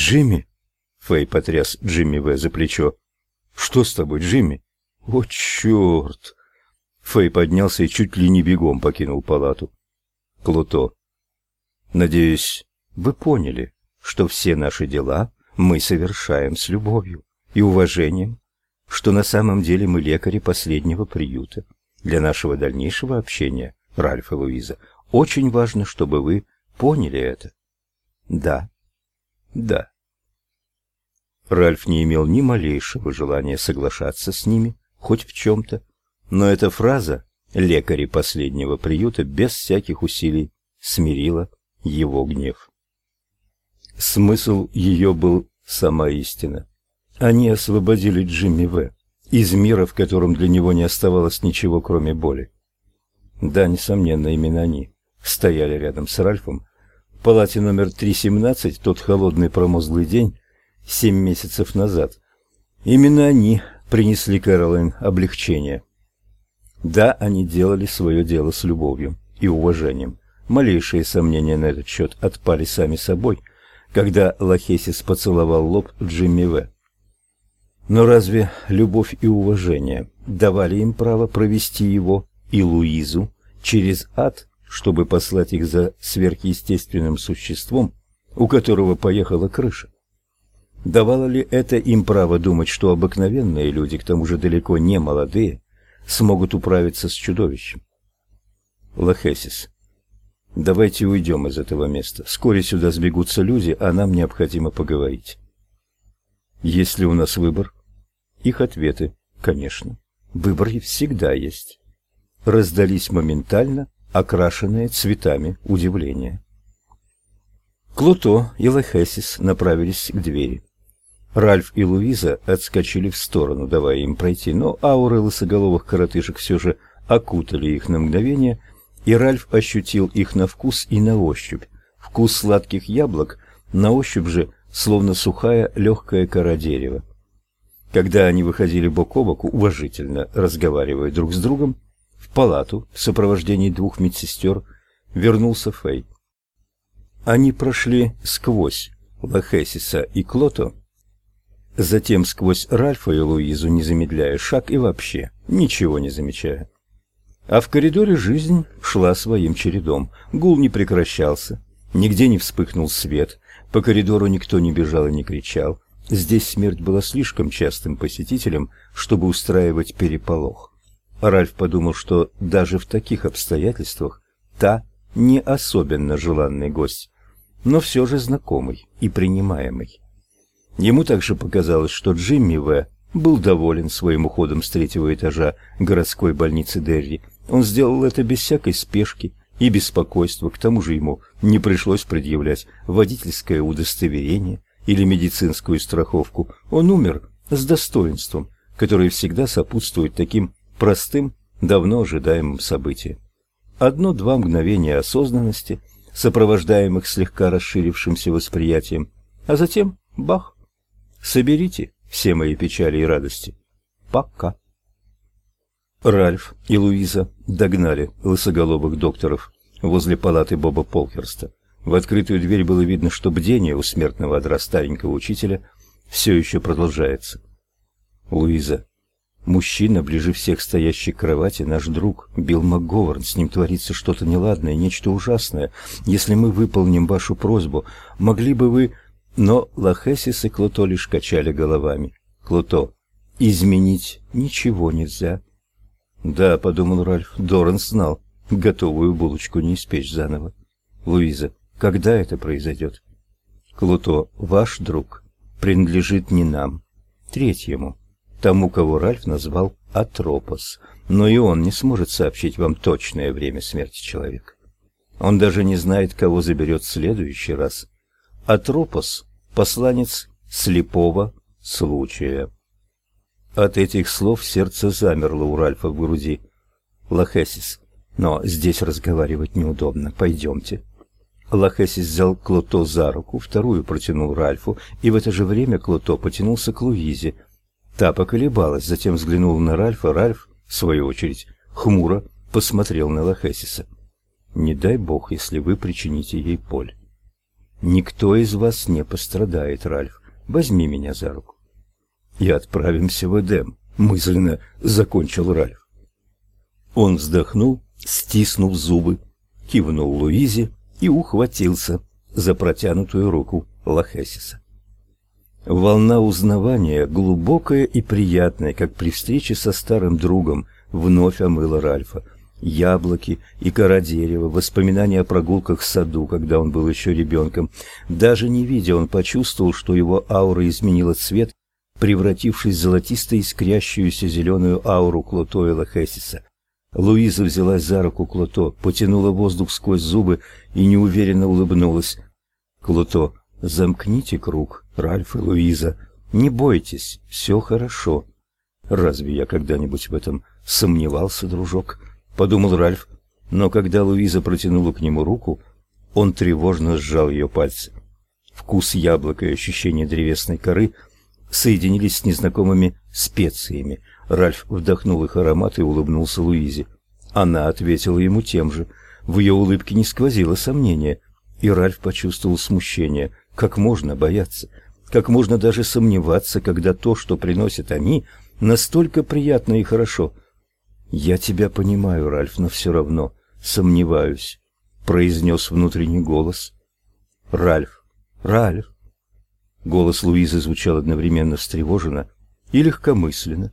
«Джимми?» Фэй потряс Джимми В. за плечо. «Что с тобой, Джимми?» «О, черт!» Фэй поднялся и чуть ли не бегом покинул палату. Клуто. «Надеюсь, вы поняли, что все наши дела мы совершаем с любовью и уважением, что на самом деле мы лекари последнего приюта. Для нашего дальнейшего общения, Ральф и Луиза, очень важно, чтобы вы поняли это. Да. Да. Ральф не имел ни малейшего желания соглашаться с ними, хоть в чем-то, но эта фраза «лекари последнего приюта» без всяких усилий смирила его гнев. Смысл ее был сама истина. Они освободили Джимми В. из мира, в котором для него не оставалось ничего, кроме боли. Да, несомненно, именно они стояли рядом с Ральфом в палате номер 317 тот холодный промозглый день семь месяцев назад. Именно они принесли Кэролайн облегчение. Да, они делали свое дело с любовью и уважением. Малейшие сомнения на этот счет отпали сами собой, когда Лохесис поцеловал лоб Джимми В. Но разве любовь и уважение давали им право провести его и Луизу через ад, чтобы послать их за сверхъестественным существом, у которого поехала крыша? Давало ли это им право думать, что обыкновенные люди, к тому же далеко не молодые, смогут управиться с чудовищем? Лохесис. Давайте уйдем из этого места. Вскоре сюда сбегутся люди, а нам необходимо поговорить. Есть ли у нас выбор? Их ответы, конечно. Выбор всегда есть. Раздались моментально, окрашенные цветами удивления. Клуто и Лохесис направились к двери. Ральф и Луиза отскочили в сторону, давая им пройти, но ауры лысоголовых коротышек все же окутали их на мгновение, и Ральф ощутил их на вкус и на ощупь. Вкус сладких яблок, на ощупь же словно сухая легкая кора дерева. Когда они выходили бок о бок, уважительно разговаривая друг с другом, палату в сопровождении двух медсестер вернулся Фэй. Они прошли сквозь Лохесиса и Клото, Затем сквозь Ральфа и Луизу, не замедляя шаг и вообще ничего не замечая. А в коридоре жизнь шла своим чередом. Гул не прекращался, нигде не вспыхнул свет, по коридору никто не бежал и не кричал. Здесь смерть была слишком частым посетителем, чтобы устраивать переполох. Ральф подумал, что даже в таких обстоятельствах та не особенно желанный гость, но все же знакомый и принимаемый. Ему также показалось, что Джимми В. был доволен своим уходом с третьего этажа городской больницы Дерри. Он сделал это без всякой спешки и беспокойства, к тому же ему не пришлось предъявлять водительское удостоверение или медицинскую страховку. Он умер с достоинством, которое всегда сопутствует таким простым, давно ожидаемым событиям. Одно-два мгновения осознанности, сопровождаемых слегка расширившимся восприятием, а затем бах, Соберите все мои печали и радости. Пока. Ральф и Луиза догнали лысоголовых докторов возле палаты Боба Полкерста. В открытую дверь было видно, что бдение у смертного одра старенького учителя все еще продолжается. Луиза. Мужчина, ближе всех стоящий к кровати, наш друг, Билл МакГоварн. С ним творится что-то неладное, нечто ужасное. Если мы выполним вашу просьбу, могли бы вы но Лохесис и Клуто лишь качали головами. Клуто, изменить ничего нельзя. Да, подумал Ральф, Доран знал, готовую булочку не испечь заново. Луиза, когда это произойдет? Клуто, ваш друг, принадлежит не нам, третьему, тому, кого Ральф назвал Атропос, но и он не сможет сообщить вам точное время смерти человека. Он даже не знает, кого заберет в следующий раз. Атропос — посланец слепого случая. От этих слов сердце замерло у Ральфа в груди. Лохесис. Но здесь разговаривать неудобно. Пойдемте. Лохесис взял Клото за руку, вторую протянул Ральфу, и в это же время Клото потянулся к Луизе. Та поколебалась, затем взглянул на Ральфа. Ральф, в свою очередь, хмуро посмотрел на Лохесиса. «Не дай бог, если вы причините ей боль». Никто из вас не пострадает, Ральф. Возьми меня за руку. И отправимся в Эдем, мысленно закончил Ральф. Он вздохнул, стиснув зубы, кивнул Луизе и ухватился за протянутую руку Лохесиса. Волна узнавания, глубокая и приятная, как при встрече со старым другом, вновь омыла Ральфа. Яблоки и кора дерева, воспоминания о прогулках в саду, когда он был еще ребенком. Даже не видя, он почувствовал, что его аура изменила цвет, превратившись в золотисто искрящуюся зеленую ауру Клотоэла Хессиса. Луиза взялась за руку Клото, потянула воздух сквозь зубы и неуверенно улыбнулась. Клото, замкните круг, Ральф и Луиза. Не бойтесь, все хорошо. Разве я когда-нибудь в этом сомневался, дружок? подумал Ральф, но когда Луиза протянула к нему руку, он тревожно сжал ее пальцы. Вкус яблока и ощущение древесной коры соединились с незнакомыми специями. Ральф вдохнул их аромат и улыбнулся Луизе. Она ответила ему тем же. В ее улыбке не сквозило сомнения, и Ральф почувствовал смущение. Как можно бояться? Как можно даже сомневаться, когда то, что приносят они, настолько приятно и хорошо? Я тебя понимаю, Ральф, но все равно сомневаюсь, произнес внутренний голос. Ральф, Ральф. Голос Луизы звучал одновременно встревоженно и легкомысленно.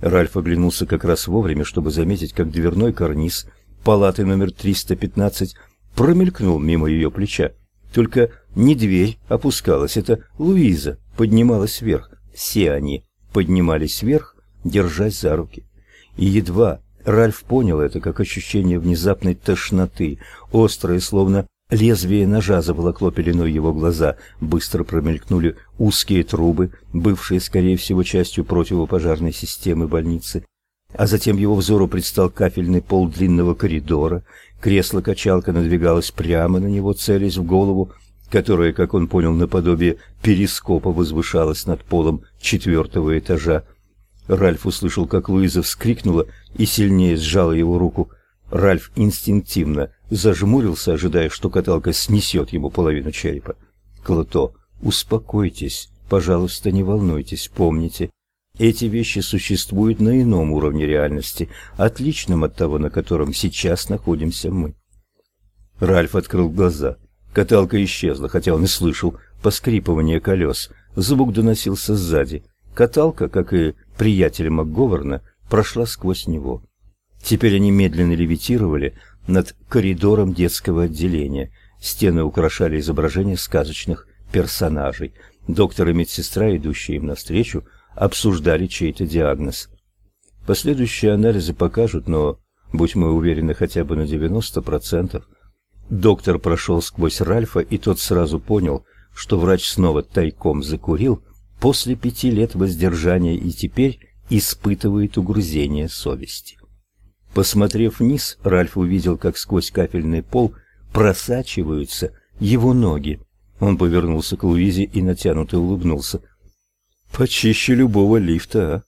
Ральф оглянулся как раз вовремя, чтобы заметить, как дверной карниз палаты номер 315 промелькнул мимо ее плеча. Только не дверь опускалась, это Луиза поднималась вверх. Все они поднимались вверх, держась за руки. И едва Ральф понял это, как ощущение внезапной тошноты, острое, словно лезвие ножа заволокло пеленой его глаза, быстро промелькнули узкие трубы, бывшие, скорее всего, частью противопожарной системы больницы. А затем его взору предстал кафельный пол длинного коридора, кресло-качалка надвигалось прямо на него, целясь в голову, которая, как он понял, наподобие перископа возвышалась над полом четвертого этажа. Ральф услышал, как Луиза вскрикнула и сильнее сжала его руку. Ральф инстинктивно зажмурился, ожидая, что каталка снесет ему половину черепа. Клото, успокойтесь, пожалуйста, не волнуйтесь, помните, эти вещи существуют на ином уровне реальности, отличном от того, на котором сейчас находимся мы. Ральф открыл глаза. Каталка исчезла, хотя он и слышал поскрипывание колес. Звук доносился сзади. Каталка, как и приятель МакГоверна, прошла сквозь него. Теперь они медленно левитировали над коридором детского отделения. Стены украшали изображения сказочных персонажей. Доктор и медсестра, идущие им навстречу, обсуждали чей-то диагноз. Последующие анализы покажут, но будь мы уверены хотя бы на 90%, доктор прошел сквозь Ральфа, и тот сразу понял, что врач снова тайком закурил после пяти лет воздержания и теперь испытывает угрызение совести. Посмотрев вниз, Ральф увидел, как сквозь кафельный пол просачиваются его ноги. Он повернулся к Луизе и натянуто улыбнулся. Почище любого лифта, а?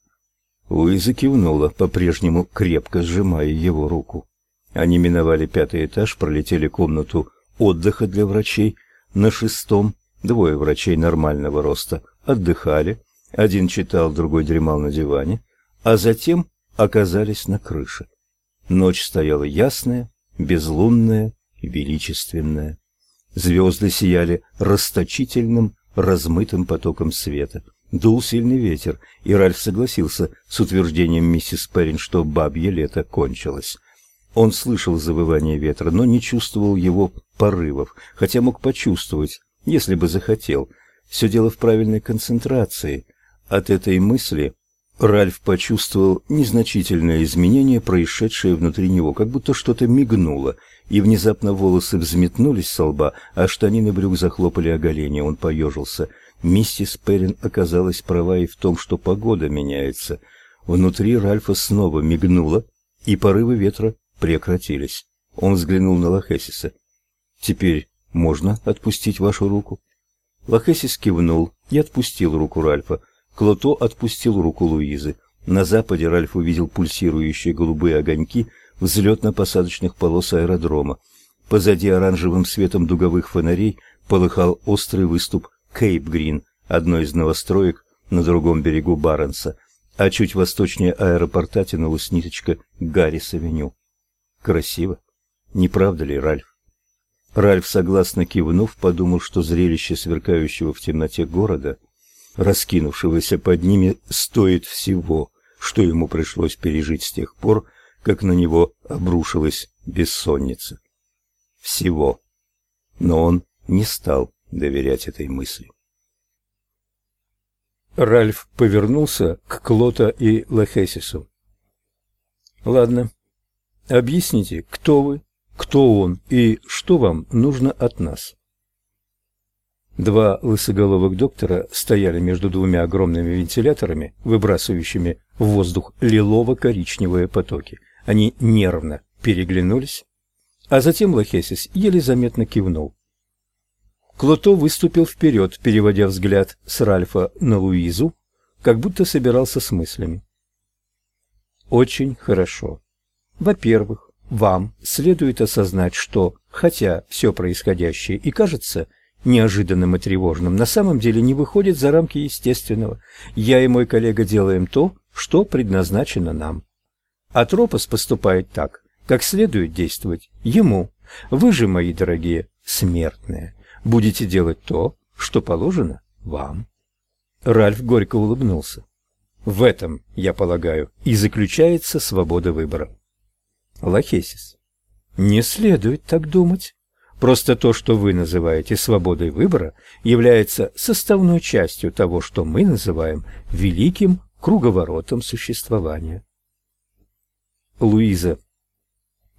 Луиза кивнула, по-прежнему крепко сжимая его руку. Они миновали пятый этаж, пролетели комнату отдыха для врачей. На шестом двое врачей нормального роста отдыхали. Один читал, другой дремал на диване, а затем оказались на крыше. Ночь стояла ясная, безлунная величественная. Звезды сияли расточительным, размытым потоком света. Дул сильный ветер, и Ральф согласился с утверждением миссис Перрин, что бабье лето кончилось. Он слышал завывание ветра, но не чувствовал его порывов, хотя мог почувствовать, если бы захотел. Все дело в правильной концентрации. От этой мысли Ральф почувствовал незначительное изменение, происшедшее внутри него, как будто что-то мигнуло, и внезапно волосы взметнулись со лба, а штанины брюк захлопали оголение. Он поежился. Миссис Перрин оказалась права и в том, что погода меняется. Внутри Ральфа снова мигнуло, и порывы ветра прекратились. Он взглянул на Лохесиса. «Теперь можно отпустить вашу руку?» Лохесис кивнул и отпустил руку Ральфа. Клото отпустил руку Луизы. На западе Ральф увидел пульсирующие голубые огоньки взлетно-посадочных полос аэродрома. Позади оранжевым светом дуговых фонарей полыхал острый выступ Кейп-Грин, одной из новостроек на другом берегу Баренса, а чуть восточнее аэропорта тянулась ниточка Гаррис-авеню. Красиво, не правда ли, Ральф? Ральф, согласно кивнув, подумал, что зрелище сверкающего в темноте города, раскинувшегося под ними, стоит всего, что ему пришлось пережить с тех пор, как на него обрушилась бессонница. Всего. Но он не стал доверять этой мысли. Ральф повернулся к Клота и Лехесису. «Ладно, объясните, кто вы, кто он и что вам нужно от нас?» Два лысоголовых доктора стояли между двумя огромными вентиляторами, выбрасывающими в воздух лилово-коричневые потоки. Они нервно переглянулись, а затем Лохесис еле заметно кивнул. Клото выступил вперед, переводя взгляд с Ральфа на Луизу, как будто собирался с мыслями. Очень хорошо. Во-первых, вам следует осознать, что, хотя все происходящее и кажется неожиданным и тревожным, на самом деле не выходит за рамки естественного. Я и мой коллега делаем то, что предназначено нам. Атропос поступает так, как следует действовать ему. Вы же, мои дорогие смертные, будете делать то, что положено вам. Ральф горько улыбнулся. В этом, я полагаю, и заключается свобода выбора. Лахесис. Не следует так думать. Просто то, что вы называете свободой выбора, является составной частью того, что мы называем великим круговоротом существования. Луиза.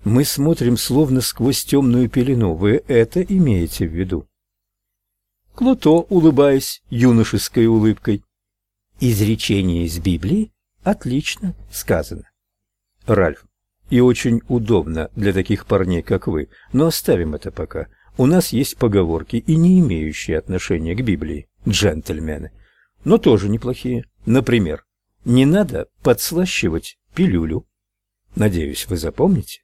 Мы смотрим словно сквозь темную пелену. Вы это имеете в виду? Клото, улыбаясь юношеской улыбкой. Изречение из Библии отлично сказано. Ральф. И очень удобно для таких парней, как вы. Но оставим это пока. У нас есть поговорки и не имеющие отношения к Библии, джентльмены. Но тоже неплохие. Например, не надо подслащивать пилюлю. Надеюсь, вы запомните.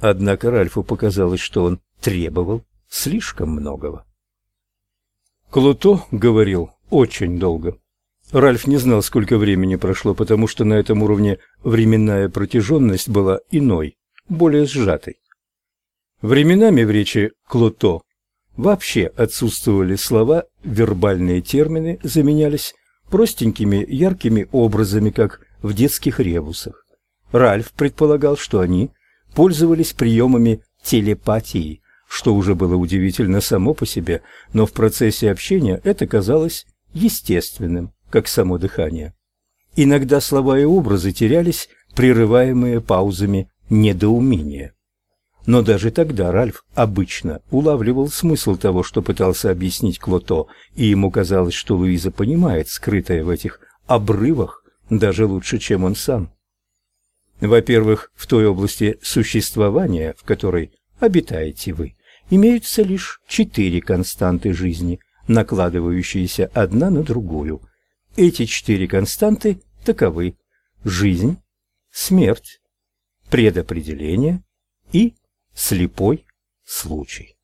Однако Ральфу показалось, что он требовал слишком многого. Клуто говорил очень долго. Ральф не знал, сколько времени прошло, потому что на этом уровне временная протяженность была иной, более сжатой. Временами в речи Клуто вообще отсутствовали слова, вербальные термины заменялись простенькими яркими образами, как в детских ребусах. Ральф предполагал, что они пользовались приемами телепатии, что уже было удивительно само по себе, но в процессе общения это казалось естественным, как само дыхание. Иногда слова и образы терялись, прерываемые паузами недоумения. Но даже тогда Ральф обычно улавливал смысл того, что пытался объяснить Клото, и ему казалось, что Луиза понимает скрытое в этих обрывах даже лучше, чем он сам. Во-первых, в той области существования, в которой обитаете вы, имеются лишь четыре константы жизни, накладывающиеся одна на другую. Эти четыре константы таковы: жизнь, смерть, предопределение и слепой случай.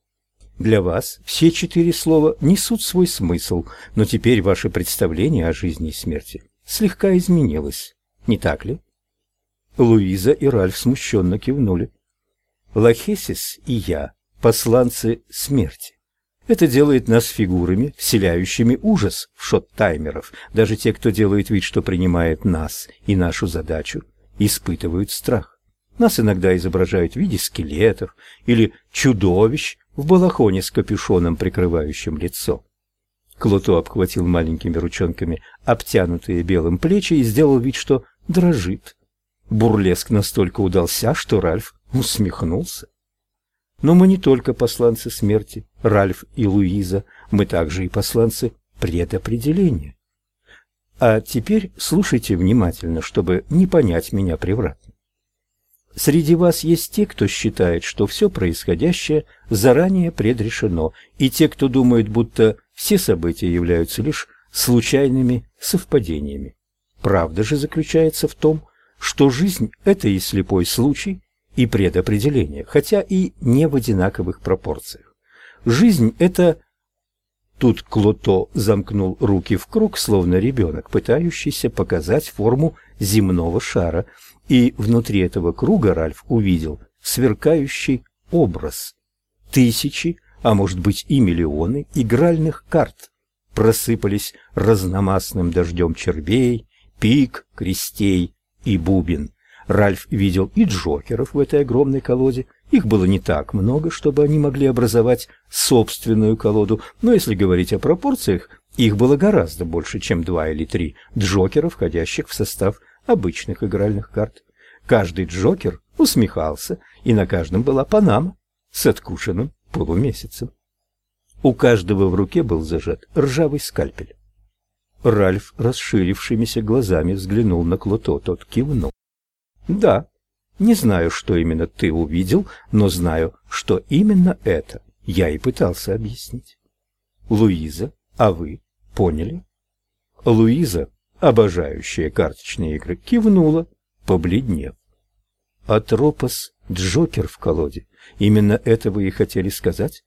Для вас все четыре слова несут свой смысл, но теперь ваше представление о жизни и смерти слегка изменилось, не так ли? Луиза и Ральф смущенно кивнули. Лахесис и я – посланцы смерти. Это делает нас фигурами, вселяющими ужас в шот-таймеров. Даже те, кто делает вид, что принимает нас и нашу задачу, испытывают страх. Нас иногда изображают в виде скелетов или чудовищ в балахоне с капюшоном, прикрывающим лицо. Клото обхватил маленькими ручонками обтянутые белым плечи и сделал вид, что дрожит. Бурлеск настолько удался, что Ральф усмехнулся. Но мы не только посланцы смерти, Ральф и Луиза, мы также и посланцы предопределения. А теперь слушайте внимательно, чтобы не понять меня превратно. Среди вас есть те, кто считает, что все происходящее заранее предрешено, и те, кто думает, будто все события являются лишь случайными совпадениями. Правда же заключается в том, что жизнь – это и слепой случай, и предопределение, хотя и не в одинаковых пропорциях. Жизнь — это... Тут Клото замкнул руки в круг, словно ребенок, пытающийся показать форму земного шара, и внутри этого круга Ральф увидел сверкающий образ. Тысячи, а может быть и миллионы игральных карт просыпались разномастным дождем червей, пик, крестей и бубен. Ральф видел и джокеров в этой огромной колоде. Их было не так много, чтобы они могли образовать собственную колоду, но если говорить о пропорциях, их было гораздо больше, чем два или три джокера, входящих в состав обычных игральных карт. Каждый джокер усмехался, и на каждом была панама с откушенным полумесяцем. У каждого в руке был зажат ржавый скальпель. Ральф расширившимися глазами взглянул на Клото, тот кивнул. Да, не знаю, что именно ты увидел, но знаю, что именно это я и пытался объяснить. Луиза, а вы поняли? Луиза, обожающая карточные игры, кивнула, побледнев. Атропос Джокер в колоде. Именно это вы и хотели сказать?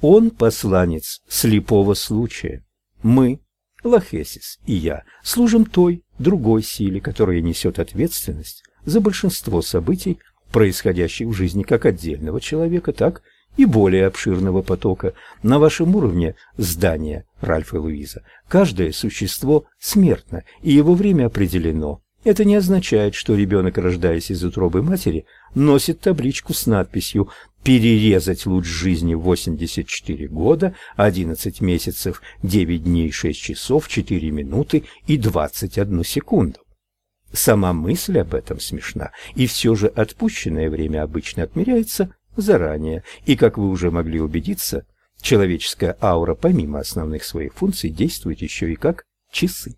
Он посланец слепого случая. Мы, Лахесис и я, служим той, другой силе, которая несет ответственность за большинство событий, происходящих в жизни как отдельного человека, так и более обширного потока. На вашем уровне здания, Ральф и Луиза, каждое существо смертно, и его время определено. Это не означает, что ребенок, рождаясь из утробы матери, носит табличку с надписью «Перерезать луч жизни 84 года, 11 месяцев, 9 дней, 6 часов, 4 минуты и 21 секунду». Сама мысль об этом смешна, и все же отпущенное время обычно отмеряется заранее, и, как вы уже могли убедиться, человеческая аура помимо основных своих функций действует еще и как часы.